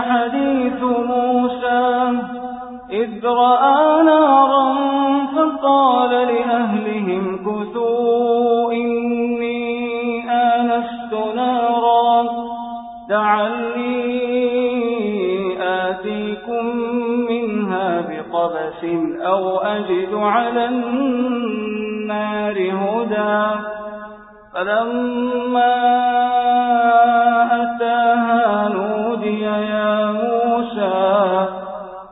حديث موسى إذ رأى نارا فقال لأهلهم كثوا إني آنست نارا لعلي آتيكم منها بقبس أو أجد على النار هدى. فلما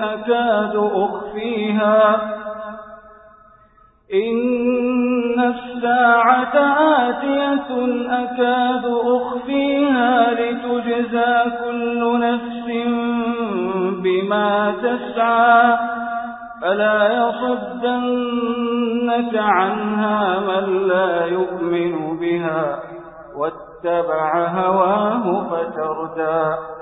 أكاد أخفيها. إن الساعة آتية أكاد أخفيها لتجزى كل نفس بما تسعى. فلا يصدنك عنها من لا يؤمن بها. واتبع هواه فتردى.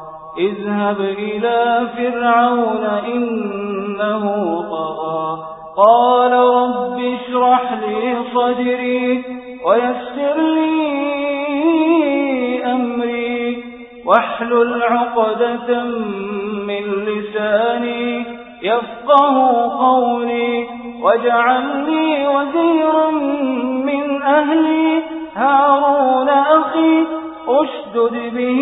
اذهب إلى فرعون إنه طغى. قال رب اشرح لي صدري ويسر لي أمري. واحلل عقدة من لساني يفقه قولي. واجعل لي وزيرا من أهلي. هارون أخي أشدد به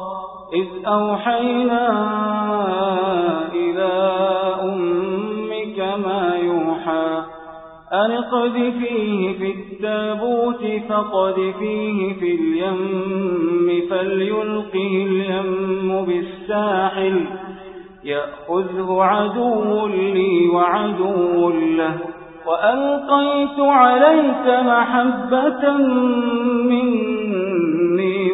إذ أوحينا إلى أمك ما يوحى أن اقذفيه في التابوت فقد فيه في اليم فليلقه اليم بالساحل يأخذه عدو لي وعدو له وألقيت عليك محبة مني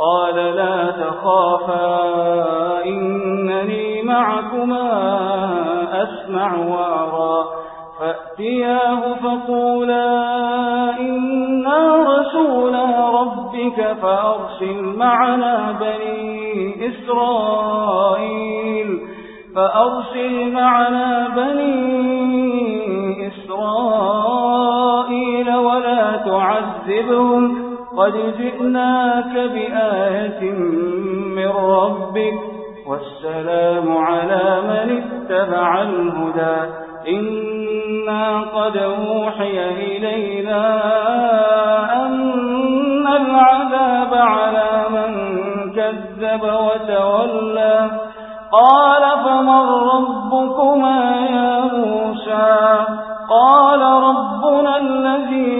قال لا تخافا إنني معكما أسمع وأرى. فأتياه فقولا إنا رسولا ربك فأرسل معنا بني إسرائيل. فأرسل معنا بني إسرائيل ولا تعذبهم. قد جئناك بآية من ربك والسلام على من اتبع الهدى. إنا قد أوحي إلينا أن العذاب على من كذب وتولى. قال فمن ربكما يا موسى؟ قال ربنا الذي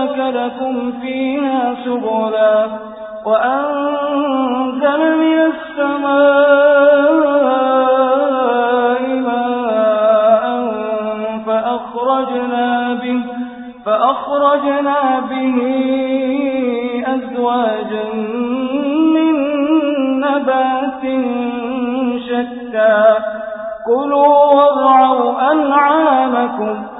وسلك لكم فيها سبلا وأنزل من السماء ماء فأخرجنا به, فأخرجنا به أزواجا من نبات شتى. كلوا وارعوا أنعامكم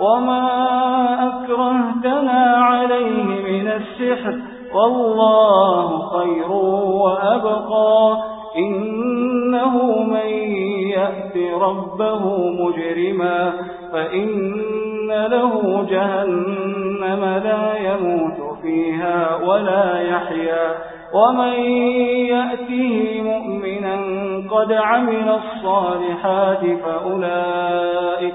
وما أكرهتنا عليه من السحر والله خير وأبقى إنه من يأت ربه مجرما فإن له جهنم لا يموت فيها ولا يحيا ومن يأته مؤمنا قد عمل الصالحات فأولئك,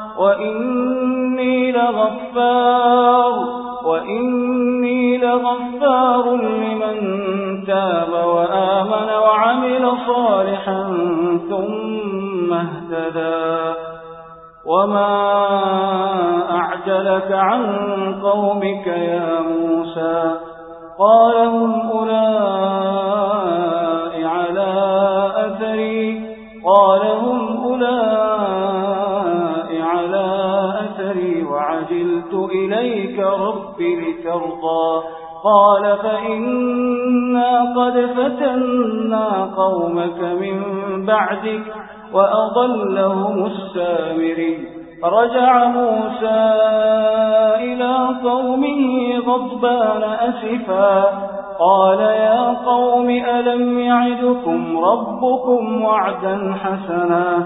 وإني لغفار وإني لغفار لمن تاب وآمن وعمل صالحا ثم اهتدى. وما أعجلك عن قومك يا موسى؟ قال هم أولئك على أثري. إليك رب لترضى. قال فإنا قد فتنا قومك من بعدك وأضلهم السامري رجع موسى إلى قومه غضبان أسفا. قال يا قوم ألم يعدكم ربكم وعدا حسنا؟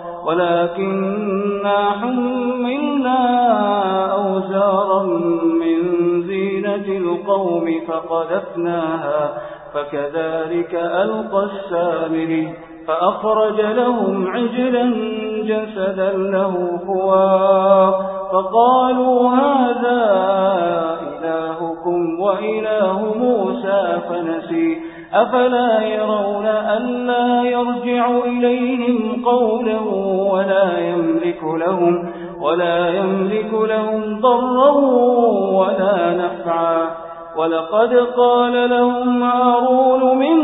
ولكننا حملنا أوزارا من زينة القوم فقذفناها فكذلك ألقى السامري فأخرج لهم عجلا جسدا له خوار فقالوا هذا إلهكم وإله موسى فنسي أفلا يرون ألا يرجع إليهم قولا ولا يملك لهم ولا يملك لهم ضرا ولا نفعا. ولقد قال لهم هارون من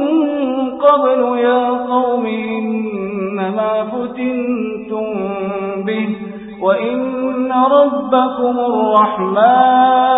قبل يا قوم إنما فتنتم به وإن ربكم الرحمن.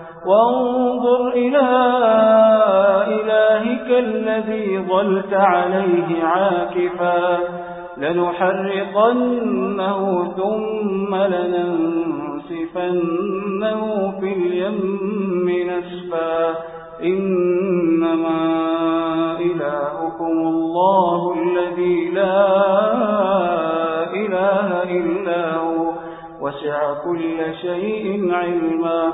وانظر إلى إلهك الذي ظلت عليه عاكفا لنحرقنه ثم لننسفنه في اليم نسفا إنما إلهكم الله الذي لا إله إلا هو وسع كل شيء علما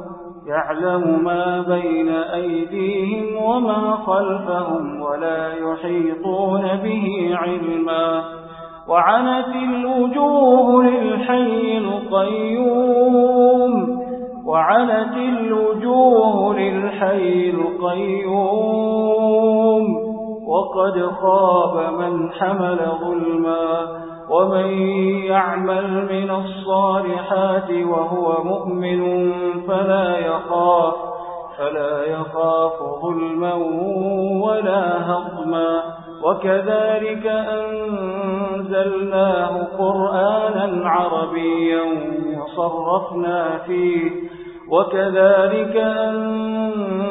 يعلم ما بين أيديهم وما خلفهم ولا يحيطون به علما. وعنت الوجوه للحي القيوم. وعنت الوجوه للحي القيوم. وقد خاب من حمل ظلما. ومن يعمل من الصالحات وهو مؤمن فلا يخاف فلا يخاف ظلما ولا هضما. وكذلك أنزلناه قرآنا عربيا وصرفنا فيه. وكذلك أنزلناه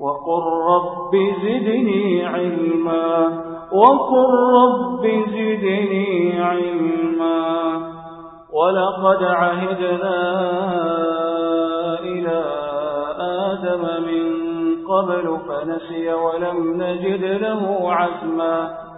وقل رب زدني علما وقل رب زدني علما. ولقد عهدنا إلى آدم من قبل فنسي ولم نجد له عزما.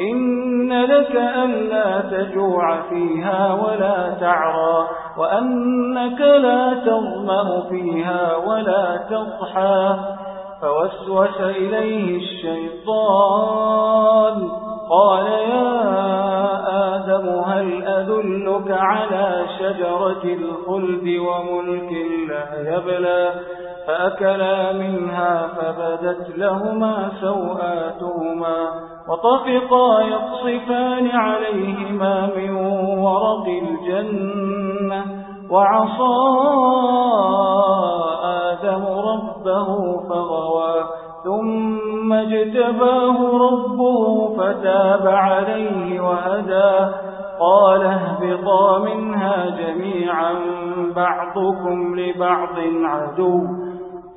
إن لك ألا تجوع فيها ولا تعرى وأنك لا تظمأ فيها ولا تضحى فوسوس إليه الشيطان. قال يا آدم هل أدلك على شجرة الخلد وملك لا يبلى؟ فأكلا منها فبدت لهما سوآتهما. وطفقا يقصفان عليهما من ورق الجنة وعصى آدم ربه فغوى ثم اجتباه ربه فتاب عليه وهدى قال اهبطا منها جميعا بعضكم لبعض عدو